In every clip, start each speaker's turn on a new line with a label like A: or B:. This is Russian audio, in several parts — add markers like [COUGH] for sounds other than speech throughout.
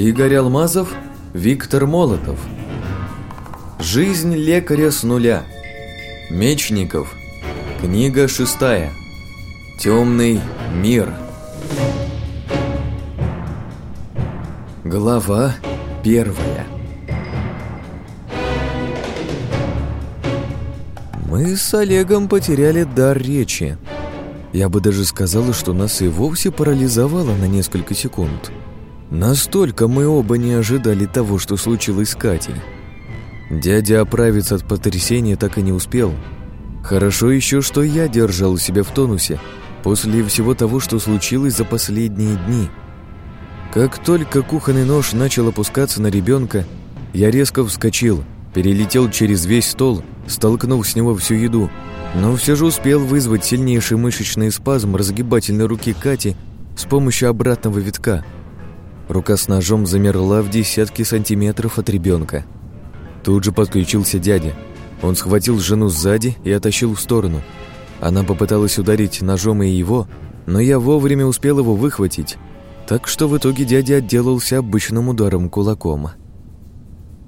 A: Игорь Алмазов, Виктор Молотов. Жизнь лекаря с нуля. Мечников. Книга шестая. Темный мир. Глава первая. Мы с Олегом потеряли дар речи. Я бы даже сказала, что нас и вовсе парализовало на несколько секунд. Настолько мы оба не ожидали того, что случилось с Катей. Дядя оправиться от потрясения так и не успел. Хорошо еще, что я держал себя в тонусе после всего того, что случилось за последние дни. Как только кухонный нож начал опускаться на ребенка, я резко вскочил, перелетел через весь стол, столкнув с него всю еду, но все же успел вызвать сильнейший мышечный спазм разгибательной руки Кати с помощью обратного витка – Рука с ножом замерла в десятки сантиметров от ребенка. Тут же подключился дядя. Он схватил жену сзади и оттащил в сторону. Она попыталась ударить ножом и его, но я вовремя успел его выхватить, так что в итоге дядя отделался обычным ударом кулаком.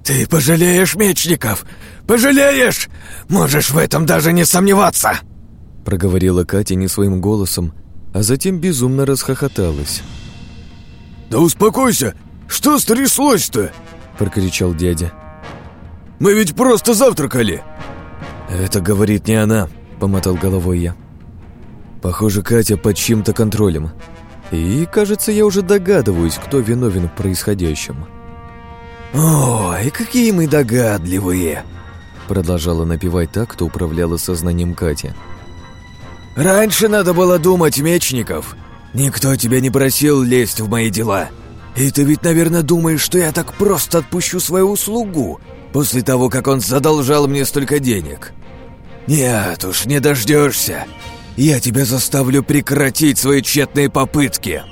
B: «Ты пожалеешь, Мечников! Пожалеешь! Можешь в этом даже не сомневаться!»
A: Проговорила Катя не своим голосом, а затем безумно расхохоталась.
B: «Да успокойся! Что стряслось-то?» – прокричал дядя. «Мы ведь просто завтракали!»
A: «Это говорит не она», – помотал головой я. «Похоже, Катя под чьим-то контролем. И, кажется, я уже догадываюсь, кто виновен в происходящем».
B: «Ой, какие мы догадливые!»
A: Продолжала напевать так, кто управляла сознанием Кати.
B: «Раньше надо было думать, Мечников. Никто тебя не просил лезть в мои дела. И ты ведь, наверное, думаешь, что я так просто отпущу свою услугу после того, как он задолжал мне столько денег. Нет уж, не дождешься. Я тебя заставлю прекратить свои тщетные попытки.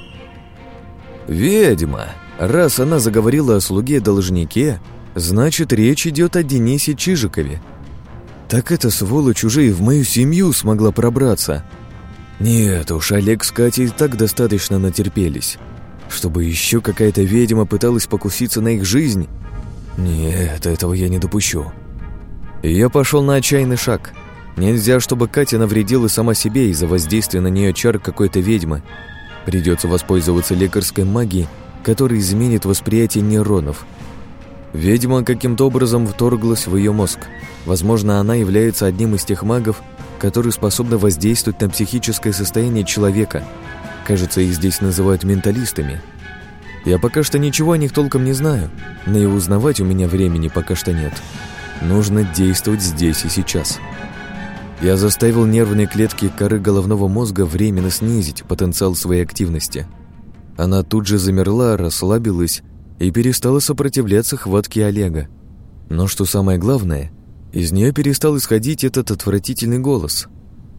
A: Ведьма. Раз она заговорила о слуге-должнике, значит, речь идет о Денисе Чижикове. Так эта сволочь уже и в мою семью смогла пробраться. Нет уж, Олег с Катей так достаточно натерпелись. Чтобы еще какая-то ведьма пыталась покуситься на их жизнь? Нет, этого я не допущу. я пошел на отчаянный шаг. Нельзя, чтобы Катя навредила сама себе из-за воздействия на нее чар какой-то ведьмы. Придется воспользоваться лекарской магией, которая изменит восприятие нейронов. Ведьма каким-то образом вторглась в ее мозг. Возможно, она является одним из тех магов, которые способны воздействовать на психическое состояние человека. Кажется, их здесь называют менталистами. Я пока что ничего о них толком не знаю, но и узнавать у меня времени пока что нет. Нужно действовать здесь и сейчас. Я заставил нервные клетки коры головного мозга временно снизить потенциал своей активности. Она тут же замерла, расслабилась и перестала сопротивляться хватке Олега. Но что самое главное – из нее перестал исходить этот отвратительный голос.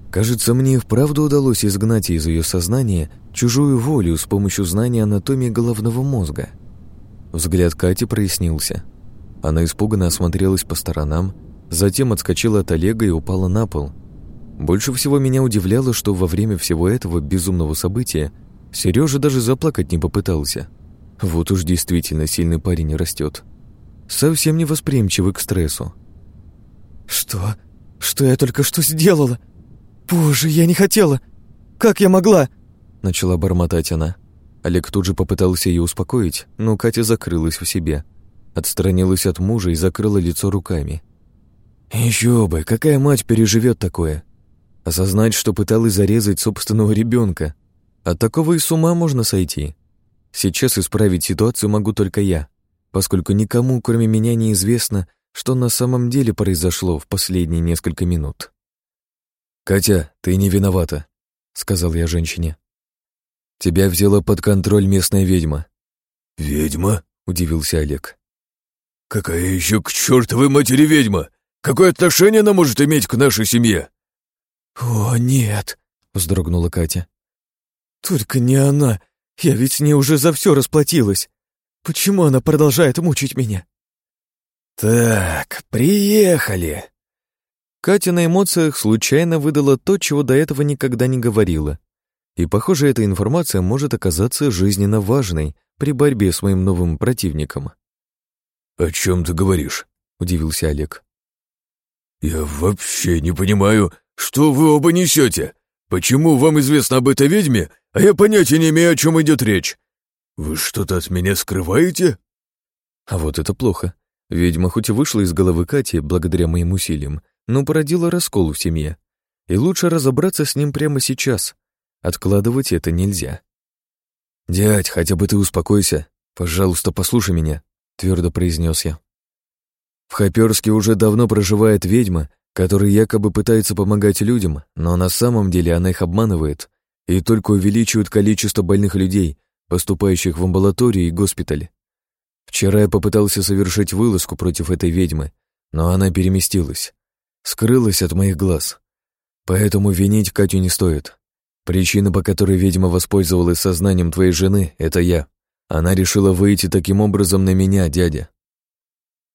A: Кажется, мне вправду удалось изгнать из ее сознания чужую волю с помощью знания анатомии головного мозга. Взгляд Кати прояснился. Она испуганно осмотрелась по сторонам, затем отскочила от Олега и упала на пол. Больше всего меня удивляло, что во время всего этого безумного события Сережа даже заплакать не попытался. Вот уж действительно сильный парень растет. Совсем не восприимчивый к стрессу.
C: «Что? Что я только что сделала? Боже, я не хотела! Как я могла?»
A: Начала бормотать она. Олег тут же попытался ее успокоить, но Катя закрылась в себе. Отстранилась от мужа и закрыла лицо руками. Еще бы, какая мать переживет такое? Осознать, что пыталась зарезать собственного ребенка. От такого и с ума можно сойти. Сейчас исправить ситуацию могу только я, поскольку никому, кроме меня, неизвестно, что на самом деле произошло в последние несколько минут. «Катя, ты не виновата», — сказал я женщине. «Тебя взяла под контроль местная ведьма».
B: «Ведьма?»
A: — удивился Олег.
B: «Какая еще к чертовой матери ведьма? Какое отношение она может иметь к нашей семье?»
C: «О, нет!» — вздрогнула Катя. «Только не она. Я ведь с ней уже за все расплатилась. Почему она продолжает мучить меня?»
B: «Так, приехали!»
A: Катя на эмоциях случайно выдала то, чего до этого никогда не говорила. И, похоже, эта информация может оказаться жизненно важной при борьбе с моим новым противником.
B: «О чем ты говоришь?» — удивился Олег. «Я вообще не понимаю, что вы оба несете. Почему вам известно об этой ведьме, а я понятия не имею, о чем идет речь? Вы что-то от меня скрываете?»
A: А вот это плохо. Ведьма хоть и вышла из головы Кати благодаря моим усилиям, но породила раскол в семье. И лучше разобраться с ним прямо сейчас. Откладывать это нельзя. «Дядь, хотя бы ты успокойся. Пожалуйста, послушай меня», — твердо произнес я. В Хоперске уже давно проживает ведьма, которая якобы пытается помогать людям, но на самом деле она их обманывает и только увеличивает количество больных людей, поступающих в амбулатории и госпиталь. Вчера я попытался совершить вылазку против этой ведьмы, но она переместилась. Скрылась от моих глаз. Поэтому винить Катю не стоит. Причина, по которой ведьма воспользовалась сознанием твоей жены, это я. Она решила выйти таким образом на меня, дядя.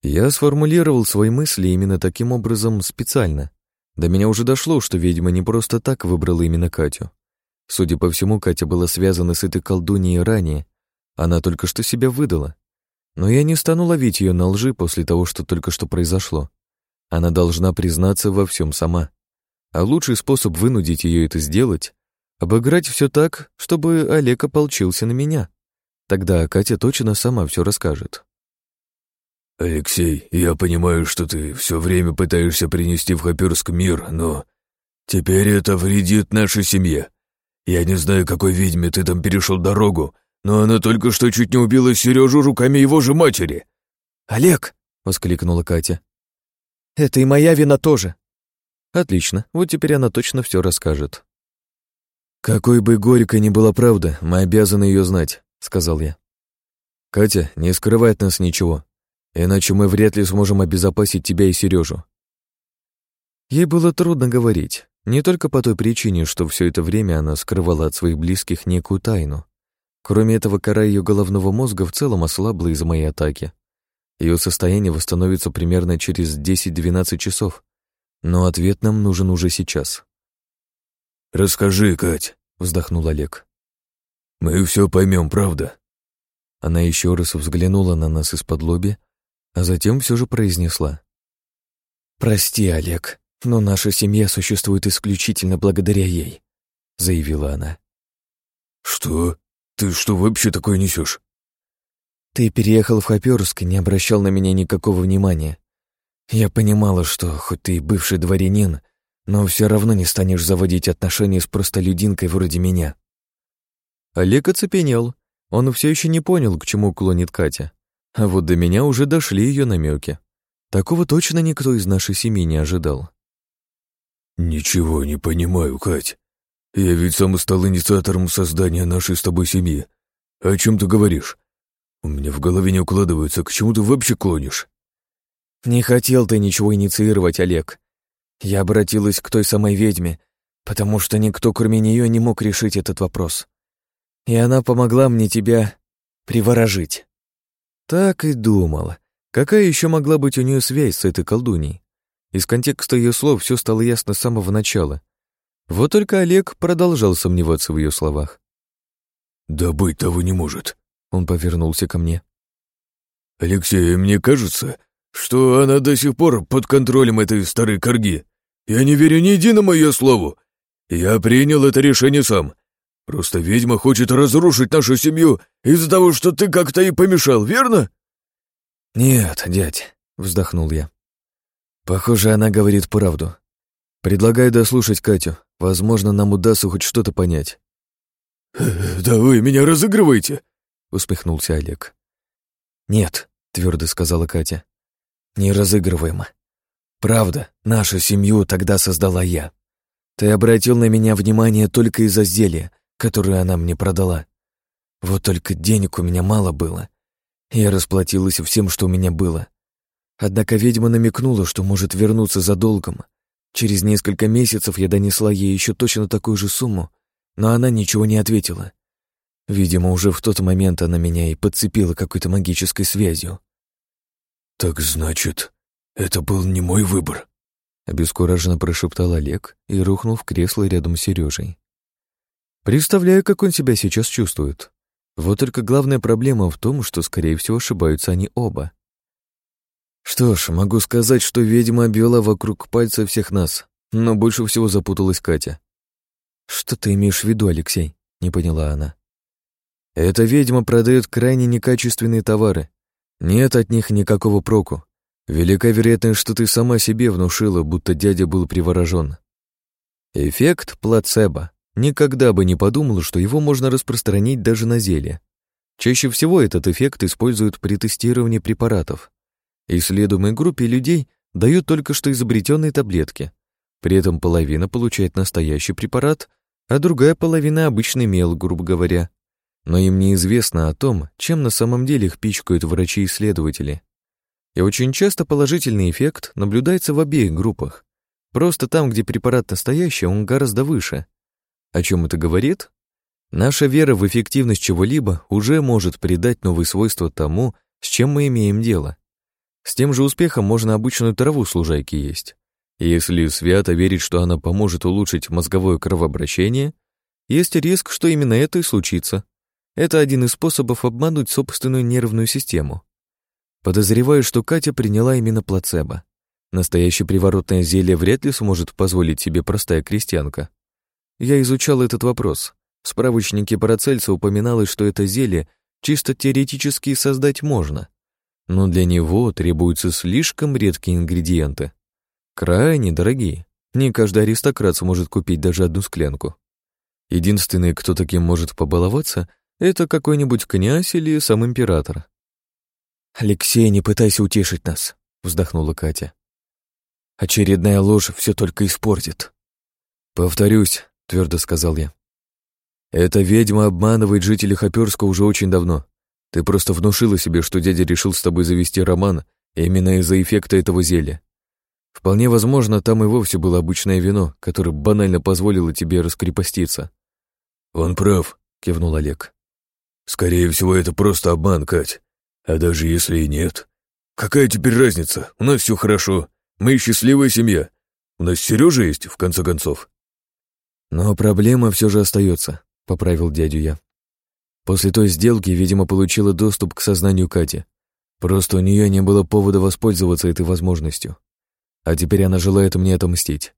A: Я сформулировал свои мысли именно таким образом специально. До меня уже дошло, что ведьма не просто так выбрала именно Катю. Судя по всему, Катя была связана с этой колдуньей ранее. Она только что себя выдала. Но я не стану ловить ее на лжи после того, что только что произошло. Она должна признаться во всем сама. А лучший способ вынудить ее это сделать — обыграть все так, чтобы Олег ополчился на меня. Тогда Катя точно сама все расскажет.
B: «Алексей, я понимаю, что ты все время пытаешься принести в Хоперск мир, но теперь это вредит нашей семье. Я не знаю, какой ведьме ты там перешел дорогу, но она только что чуть не убила Сережу руками его же матери».
C: «Олег!» — воскликнула Катя. «Это и моя вина тоже».
A: «Отлично, вот теперь она точно все расскажет». «Какой бы горькой ни была правда, мы обязаны ее знать», — сказал я. «Катя, не скрывай от нас ничего, иначе мы вряд ли сможем обезопасить тебя и Сережу. Ей было трудно говорить, не только по той причине, что все это время она скрывала от своих близких некую тайну. Кроме этого, кора ее головного мозга в целом ослабла из-за моей атаки. Ее состояние восстановится примерно через 10-12 часов, но ответ нам нужен уже сейчас.
B: «Расскажи, Кать», — вздохнул Олег. «Мы все поймем, правда?»
A: Она еще раз взглянула на нас из-под лоби, а затем все же произнесла.
C: «Прости, Олег, но наша семья существует исключительно благодаря ей», — заявила она.
B: «Что? Ты что вообще такое несешь?
C: «Ты переехал в Хоперск и не обращал на меня никакого внимания. Я понимала, что хоть ты и бывший дворянин, но все равно не станешь заводить отношения с простолюдинкой вроде меня».
A: Олег оцепенел. Он все еще не понял, к чему клонит Катя. А вот до меня уже дошли ее намеки. Такого точно никто из нашей семьи не ожидал.
B: «Ничего не понимаю, Кать. Я ведь сам стал инициатором создания нашей с тобой семьи. О чем ты говоришь? У меня в голове не укладывается, к чему ты вообще клонишь?»
C: «Не хотел ты ничего инициировать, Олег. Я обратилась к той самой ведьме, потому что никто, кроме нее, не мог решить этот вопрос. И она помогла мне тебя приворожить».
A: Так и думала. Какая еще могла быть у нее связь с этой колдуней? Из контекста ее слов все стало ясно с самого начала. Вот только Олег продолжал сомневаться в ее словах.
B: «Да быть того не может», — он повернулся ко мне. «Алексей, мне кажется, что она до сих пор под контролем этой старой корги. Я не верю ни единому ее слову. Я принял это решение сам. Просто ведьма хочет разрушить нашу семью из-за того, что ты как-то ей помешал, верно?»
A: «Нет, дядь», — вздохнул я. «Похоже, она говорит правду. Предлагаю дослушать Катю. Возможно, нам удастся хоть что-то понять». [LAUGHS]
B: «Да вы меня разыгрываете!» — усмехнулся Олег.
C: «Нет», — твердо сказала Катя. «Не разыгрываем. Правда, нашу семью тогда создала я. Ты обратил на меня внимание только из-за зелья, которую она мне продала. Вот только денег у меня мало было. Я расплатилась всем, что у меня было. Однако ведьма намекнула, что может вернуться за долгом. Через несколько месяцев я донесла ей еще точно такую же сумму, но она ничего не ответила. Видимо, уже в тот момент она меня и подцепила какой-то магической связью.
B: «Так значит, это был не мой выбор», —
A: обескураженно прошептал Олег и рухнул в кресло рядом с Сережей.
C: Представляю, как он себя сейчас чувствует. Вот только главная проблема в том, что, скорее всего, ошибаются они оба. Что ж, могу сказать, что ведьма обвела вокруг пальца всех нас, но больше всего запуталась Катя. «Что ты имеешь в виду, Алексей?» — не поняла она. «Эта ведьма продает крайне некачественные товары. Нет от них никакого проку. Велика вероятность, что ты сама себе внушила, будто дядя был приворожен. Эффект плацебо. Никогда бы не подумал, что его можно распространить даже на зелье. Чаще всего этот эффект используют при тестировании препаратов. Исследуемой группе людей дают только что изобретенные таблетки. При этом половина получает настоящий препарат, а другая половина — обычный мел, грубо говоря. Но им неизвестно о том, чем на самом деле их пичкают врачи-исследователи. И очень часто положительный эффект наблюдается в обеих группах. Просто там, где препарат настоящий, он гораздо выше. О чем это говорит? Наша вера в эффективность чего-либо уже может придать новые свойства тому, с чем мы имеем дело. С тем же успехом можно обычную траву с лужайки есть. Если свято верить, что она поможет улучшить мозговое кровообращение, есть риск, что именно это и случится. Это один из способов обмануть собственную нервную систему. Подозреваю, что Катя приняла именно плацебо. Настоящее приворотное зелье вряд ли сможет позволить себе простая крестьянка. Я изучал этот вопрос. В справочнике Парацельса упоминалось, что это зелье чисто теоретически создать можно, но для него требуются слишком редкие ингредиенты. Крайне дорогие. Не каждый аристократ сможет купить даже одну склянку. Единственный, кто таким может побаловаться, это какой-нибудь князь или сам император. «Алексей, не пытайся утешить нас», — вздохнула Катя. «Очередная ложь все только испортит». «Повторюсь», — твердо сказал я. «Эта ведьма обманывает жителей Хоперска уже очень давно. Ты просто внушила себе, что дядя решил с тобой завести роман именно из-за эффекта этого зелья. Вполне возможно, там и вовсе было обычное вино, которое банально позволило тебе раскрепоститься».
B: «Он прав», — кивнул Олег. «Скорее всего, это просто обман, Кать. А даже если и нет, какая теперь разница? У нас все хорошо. Мы счастливая семья. У нас Сережа есть, в конце концов.
C: Но проблема все же остается, поправил дядю я. После той сделки, видимо, получила доступ к сознанию Кати. Просто у нее не было повода воспользоваться этой возможностью. А теперь она желает мне отомстить.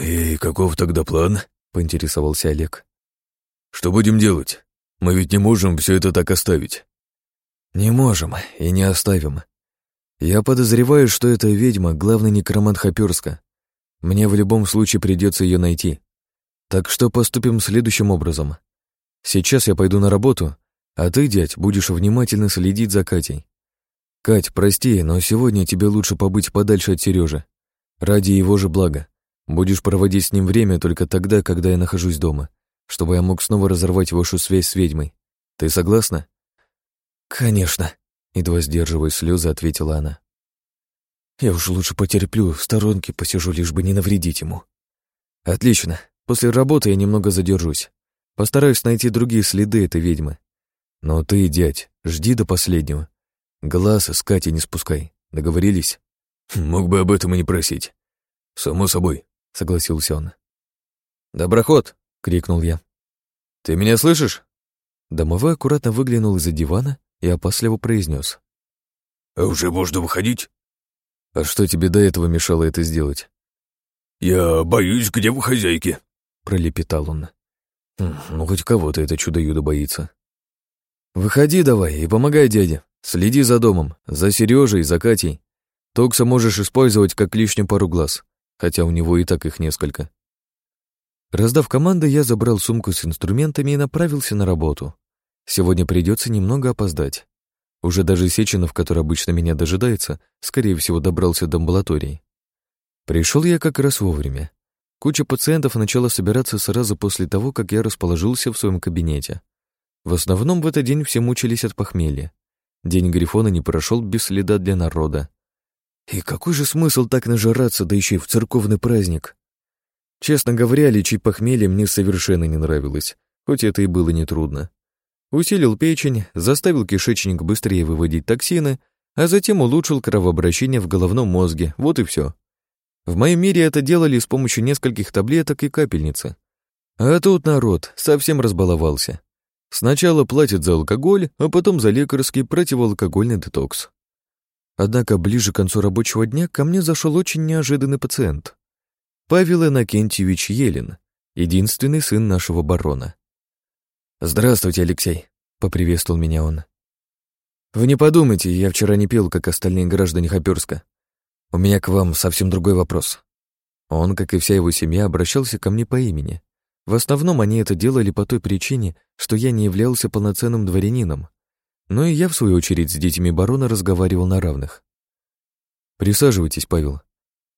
B: «И каков тогда план?» — поинтересовался Олег. «Что будем делать? Мы ведь не можем все это так оставить».
C: «Не можем и не оставим. Я подозреваю, что эта ведьма — главный некромант Хоперска. Мне в любом случае придется ее найти. Так что поступим следующим образом. Сейчас я пойду на работу, а ты, дядь, будешь внимательно следить за Катей. Кать, прости, но сегодня тебе лучше побыть подальше от Сережи. Ради его же блага. Будешь проводить с ним время только тогда, когда я нахожусь дома, чтобы я мог снова разорвать вашу связь с ведьмой. Ты согласна? Конечно, едва сдерживая слезы, ответила она. Я уж лучше потерплю, в сторонке посижу, лишь бы не навредить ему. Отлично. После работы я немного задержусь. Постараюсь найти другие следы этой ведьмы. Но ты, дядь, жди до последнего. Глаз с Катей не спускай. Договорились? [LAUGHS]
B: Мог бы об этом и не просить. Само собой, согласился он.
C: «Доброход!» — крикнул я. «Ты меня слышишь?» Домовой аккуратно выглянул из-за дивана и опасливо произнес.
B: «А уже можно выходить?»
C: «А что тебе до этого мешало это сделать?»
B: «Я боюсь, где вы хозяйки?»
C: — пролепетал он. «Хм, «Ну, хоть кого-то это чудо-юдо боится». «Выходи давай и помогай дяде. Следи за домом, за Сережей, за Катей. Токса можешь использовать как лишнюю пару глаз, хотя у него и так их несколько». Раздав команды, я забрал сумку с инструментами и направился на работу. Сегодня придется немного опоздать. Уже даже Сеченов, который обычно меня дожидается, скорее всего, добрался до амбулатории. Пришел я как раз вовремя. Куча пациентов начала собираться сразу после того, как я расположился в своем кабинете. В основном в этот день все мучились от похмелья. День Грифона не прошел без следа для народа. И какой же смысл так нажираться, да еще и в церковный праздник? Честно говоря, лечить похмелье мне совершенно не нравилось, хоть это и было нетрудно. Усилил печень, заставил кишечник быстрее выводить токсины, а затем улучшил кровообращение в головном мозге, вот и все. В моем мире это делали с помощью нескольких таблеток и капельницы.
A: А тут народ совсем разбаловался. Сначала платят за алкоголь, а потом за лекарский противоалкогольный детокс. Однако ближе к концу рабочего дня ко мне зашел очень неожиданный пациент. Павел Иннокентьевич Елин, единственный сын нашего барона. «Здравствуйте, Алексей», — поприветствовал меня он. «Вы не подумайте, я вчера не пил, как остальные граждане Хоперска. У меня к вам совсем другой вопрос». Он, как и вся его семья, обращался ко мне по имени. В основном они это делали по той причине, что я не являлся полноценным дворянином. Но и я, в свою очередь, с детьми барона разговаривал на равных. «Присаживайтесь, Павел.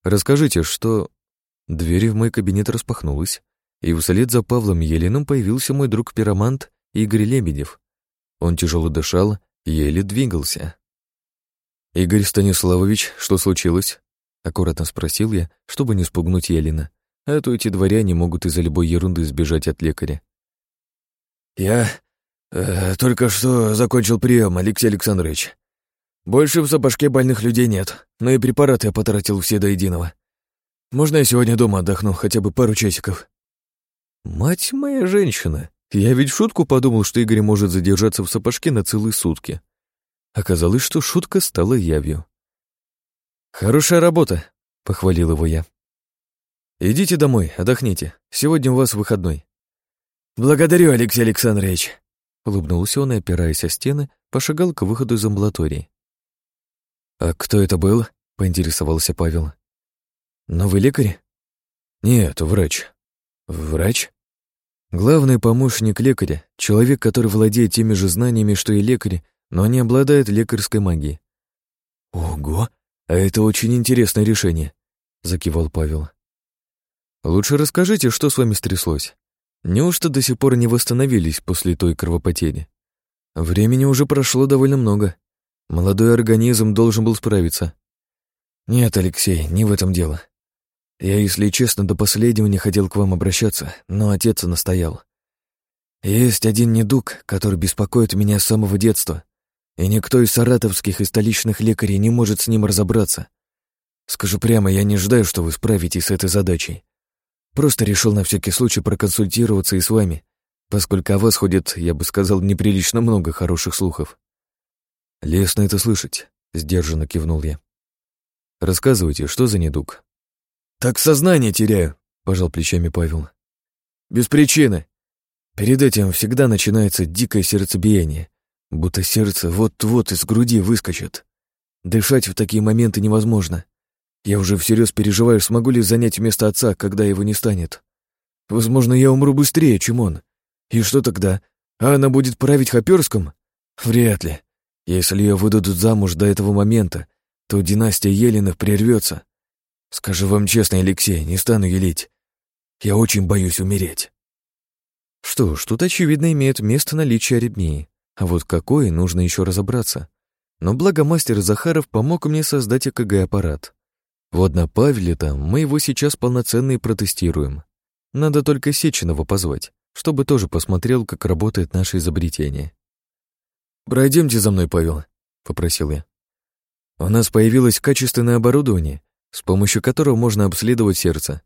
A: Расскажите, что...» Дверь в мой кабинет распахнулась, и вслед за Павлом Еленом появился мой друг-пиромант Игорь Лебедев. Он тяжело дышал, еле двигался. «Игорь Станиславович, что случилось?» — аккуратно спросил я, чтобы не спугнуть Елена, а то эти дворяне могут из-за любой ерунды сбежать от лекаря.
B: «Я э, только что закончил прием, Алексей Александрович. Больше в запашке больных людей нет, но и препараты я потратил все до единого. Можно я сегодня дома отдохну, хотя бы пару часиков?»
A: «Мать моя женщина! Я ведь в шутку подумал, что Игорь может задержаться в сапожке на целые сутки. Оказалось, что шутка стала явью. «Хорошая работа», — похвалил его я. «Идите домой, отдохните. Сегодня у вас выходной».
B: «Благодарю, Алексей Александрович», —
A: улыбнулся он и, опираясь о стены, пошагал к выходу из амбулатории. «А кто это был?» — поинтересовался Павел. «Новый лекарь?» «Нет, врач». «Врач?» «Главный помощник лекаря, человек, который владеет теми же знаниями, что и лекарь, но не обладает лекарской магией».
B: «Ого! А это очень интересное решение», —
A: закивал Павел. «Лучше расскажите, что с вами стряслось. Неужто до сих пор не восстановились после той кровопотери? Времени уже прошло довольно много. Молодой организм должен был справиться». «Нет, Алексей, не в этом дело. Я, если честно, до последнего не хотел к вам обращаться, но отец настоял. Есть один недуг, который беспокоит меня с самого детства и никто из саратовских и столичных лекарей не может с ним разобраться. Скажу прямо, я не ждаю, что вы справитесь с этой задачей. Просто решил на всякий случай проконсультироваться и с вами, поскольку о вас ходит, я бы сказал, неприлично много хороших слухов. Лестно это слышать, сдержанно кивнул я. Рассказывайте, что за недуг?
B: Так сознание теряю, пожал плечами Павел. Без причины. Перед этим всегда начинается дикое сердцебиение, будто сердце вот-вот из груди выскочит. Дышать в такие моменты невозможно. Я уже всерьез переживаю, смогу ли занять место отца, когда его не станет. Возможно, я умру быстрее, чем он. И что тогда? А она будет править Хоперском? Вряд ли. Если ее выдадут замуж до этого момента, то династия Еленов прервется. Скажу вам честно, Алексей, не стану елить. Я очень боюсь умереть.
A: Что ж, тут очевидно имеет место наличие аритмии. А вот какой, нужно еще разобраться. Но благо мастер Захаров помог мне создать ЭКГ-аппарат. Вот на Павле там мы его сейчас полноценно и протестируем. Надо только Сеченова позвать, чтобы тоже посмотрел, как работает наше изобретение. «Пройдемте за мной, Павел», — попросил я. «У нас появилось качественное оборудование, с помощью которого можно обследовать сердце.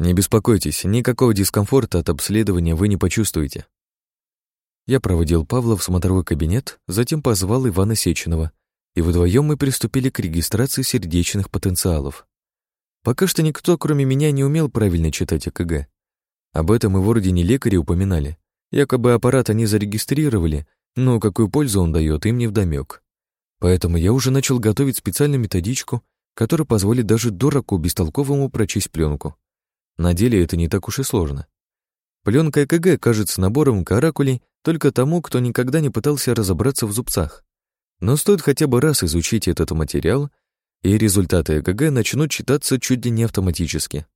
A: Не беспокойтесь, никакого дискомфорта от обследования вы не почувствуете. Я проводил Павла в смотровой кабинет, затем позвал Ивана Сеченова, и вдвоем мы приступили к регистрации сердечных потенциалов. Пока что никто, кроме меня, не умел правильно читать ЭКГ. Об этом и в ордене лекари упоминали. Якобы аппарат они зарегистрировали, но какую пользу он дает, им не вдомек. Поэтому я уже начал готовить специальную методичку, которая позволит даже дураку бестолковому прочесть пленку. На деле это не так уж и сложно. Пленка ЭКГ кажется набором каракулей только тому, кто никогда не пытался разобраться в зубцах. Но стоит хотя бы раз изучить этот материал, и результаты ЭКГ начнут читаться чуть ли не автоматически.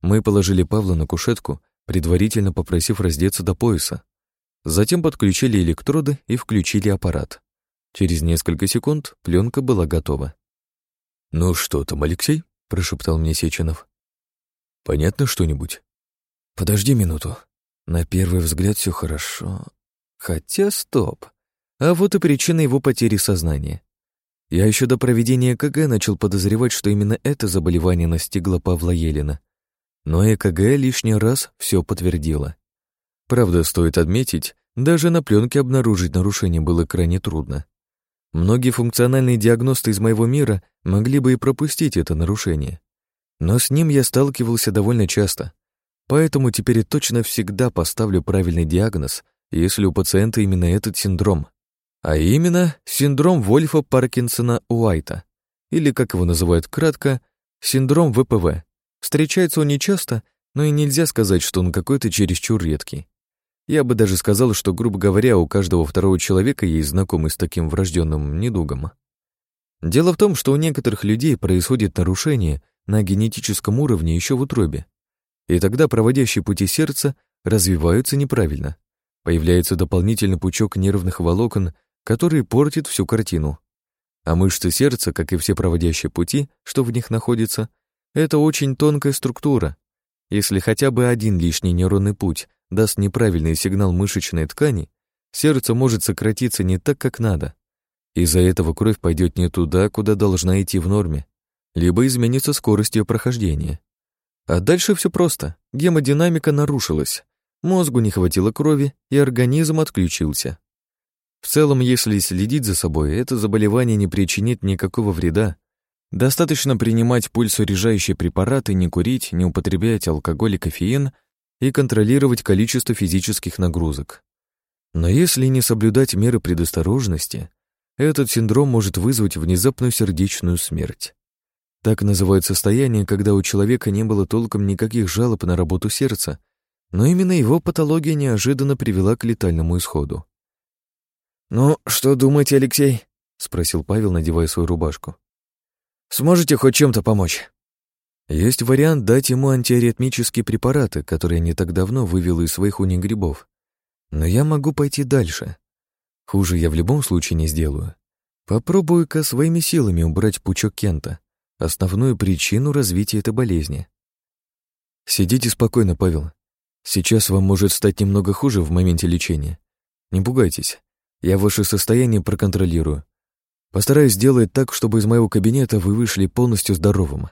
A: Мы положили Павла на кушетку, предварительно попросив раздеться до пояса. Затем подключили электроды и включили аппарат. Через несколько секунд пленка была готова.
B: «Ну что там, Алексей?» — прошептал мне Сеченов. «Понятно что-нибудь?»
A: Подожди минуту. На первый взгляд все хорошо. Хотя стоп. А вот и причина его потери сознания. Я еще до проведения КГ начал подозревать, что именно это заболевание настигло Павла Елена.
C: но ЭКГ лишний раз все подтвердило. Правда, стоит отметить, даже на пленке обнаружить нарушение было крайне трудно. Многие функциональные диагносты из моего мира могли бы и пропустить это нарушение. Но с ним я сталкивался довольно часто, поэтому теперь точно всегда поставлю правильный диагноз, если у пациента именно этот синдром. А именно, синдром Вольфа Паркинсона Уайта, или, как его называют кратко, синдром ВПВ. Встречается он нечасто, но и нельзя сказать, что он какой-то чересчур редкий. Я бы даже сказал, что, грубо говоря, у каждого второго человека есть знакомый с таким врожденным недугом. Дело в том, что у некоторых людей происходит нарушение на генетическом уровне еще в утробе. И тогда проводящие пути сердца развиваются неправильно. Появляется дополнительный пучок нервных волокон, который портит всю картину. А мышцы сердца, как и все проводящие пути, что в них находится, это очень тонкая структура. Если хотя бы один лишний нейронный путь даст неправильный сигнал мышечной ткани, сердце может сократиться не так, как надо. Из-за этого кровь пойдет не туда, куда должна идти в норме, либо изменится скорость ее прохождения. А дальше все просто. Гемодинамика нарушилась. Мозгу не хватило крови, и организм отключился. В целом, если следить за собой, это заболевание не причинит никакого вреда. Достаточно принимать пульсорежающие препараты, не курить, не употреблять алкоголь и кофеин — и контролировать количество физических нагрузок. Но если не соблюдать меры предосторожности, этот синдром может вызвать внезапную сердечную смерть. Так называют состояние, когда у человека не было толком никаких жалоб на работу сердца, но именно его патология неожиданно привела к летальному исходу. «Ну, что думаете, Алексей?» — спросил Павел, надевая свою рубашку. «Сможете хоть чем-то помочь?» Есть вариант дать ему антиаритмические препараты, которые не так давно вывел из своих унигрибов. Но я могу пойти дальше. Хуже я в любом случае не сделаю. Попробую-ка своими силами убрать пучок Кента, основную причину развития этой болезни. Сидите спокойно, Павел. Сейчас вам может стать немного хуже в моменте лечения. Не пугайтесь. Я ваше состояние проконтролирую. Постараюсь сделать так, чтобы из моего кабинета вы вышли полностью здоровым.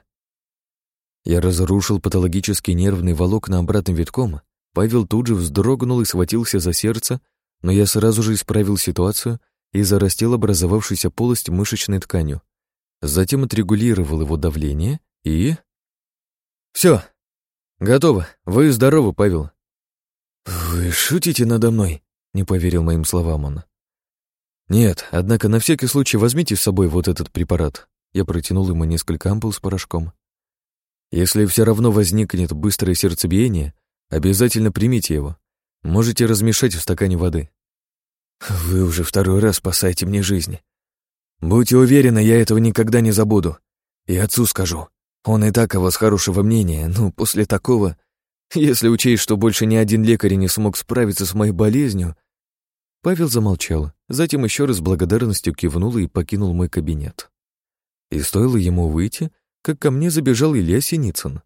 C: Я разрушил патологический нервный волокна обратным витком. Павел тут же вздрогнул и схватился за сердце, но я сразу же исправил ситуацию и зарастил образовавшуюся полость мышечной тканью. Затем отрегулировал его давление и... Все, готово. Вы здоровы, Павел. Вы шутите надо мной? Не поверил моим словам он. Нет, однако на всякий случай возьмите с собой вот этот препарат. Я протянул ему несколько ампул с порошком. Если все равно возникнет быстрое сердцебиение, обязательно примите его. Можете размешать в стакане воды. Вы уже второй раз спасаете мне жизнь. Будьте уверены, я этого никогда не забуду. И отцу скажу. Он и так о вас хорошего мнения, но после такого... Если учесть, что больше ни один лекарь не смог справиться с моей болезнью... Павел замолчал, затем еще раз благодарностью кивнул и покинул мой кабинет. И стоило ему выйти, как ко мне забежал Илья Синицын.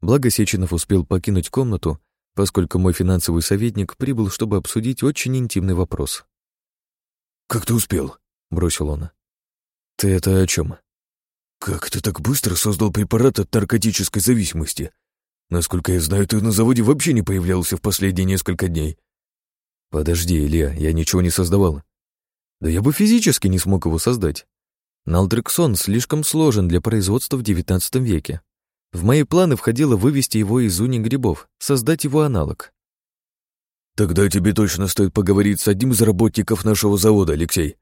C: Благо Сеченов успел покинуть комнату, поскольку мой финансовый советник прибыл, чтобы обсудить очень интимный вопрос.
B: «Как ты успел?» — бросил он.
C: «Ты это о чем?
B: «Как ты так быстро создал препарат от наркотической зависимости? Насколько я знаю, ты на заводе вообще не появлялся в последние несколько дней».
C: «Подожди, Илья, я ничего не создавал. Да я бы физически не смог его создать. Налдрексон слишком сложен для производства в XIX веке. В мои планы входило вывести его из уни грибов, создать его аналог.
B: «Тогда тебе точно стоит поговорить с одним из работников нашего завода, Алексей,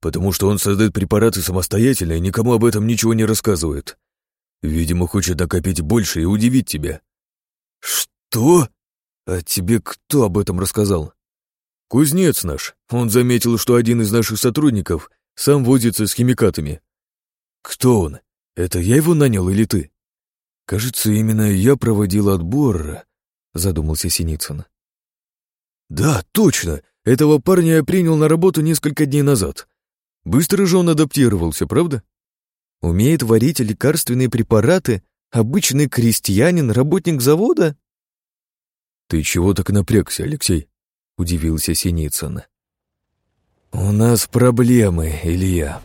B: потому что он создает препараты самостоятельно и никому об этом ничего не рассказывает. Видимо, хочет накопить больше и удивить тебя».
C: «Что? А тебе кто об этом рассказал?»
B: «Кузнец наш. Он заметил, что один из наших сотрудников сам возится с химикатами. Кто он? Это я его нанял или ты? Кажется, именно я проводил отбор, задумался Синицын. Да, точно. Этого парня я принял на работу несколько дней назад. Быстро же он адаптировался, правда?
C: Умеет варить лекарственные препараты, обычный крестьянин, работник завода?
B: Ты чего так напрягся, Алексей? Удивился Синицын.
C: «У нас проблемы, Илья»,